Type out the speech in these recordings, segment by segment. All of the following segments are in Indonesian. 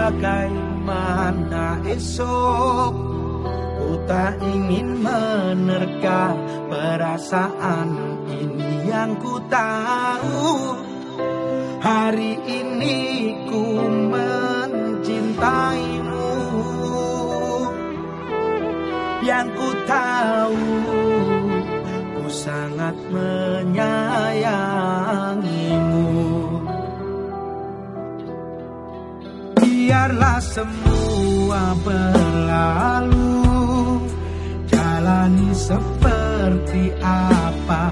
bagaimana esok Ku tak ingin menerka perasaan ini yang ku tahu. Hari ini ku mencintaimu. Yang ku tahu ku sangat menyayangimu. biarlah semua berlalu. Jalani seperti apa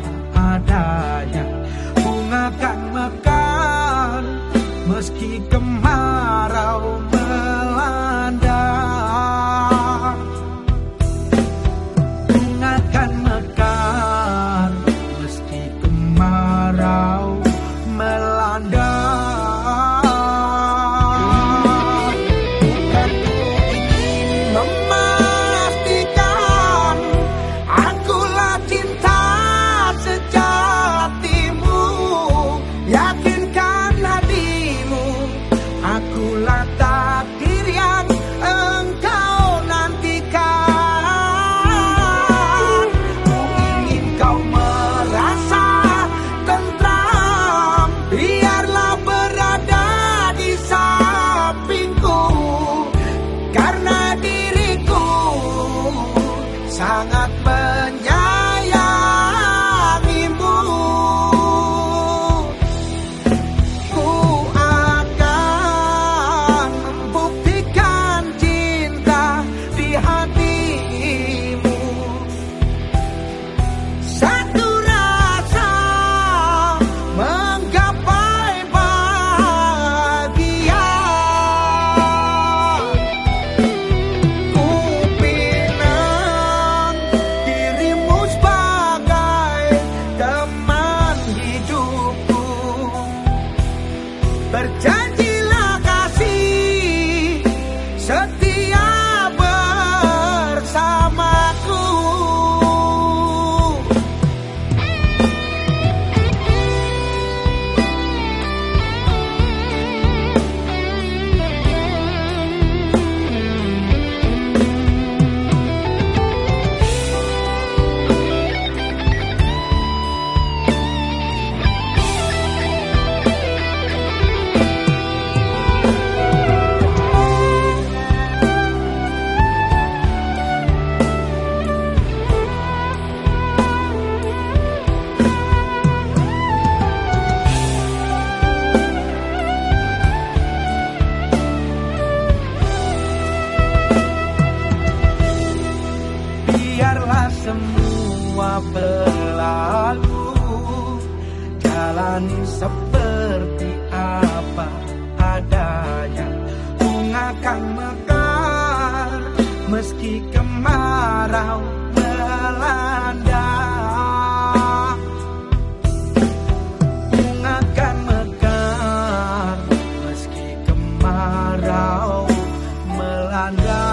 seperti apa adanya. Bunga akan mekar meski kemarau melanda. Bunga akan mekar meski kemarau melanda.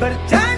but time.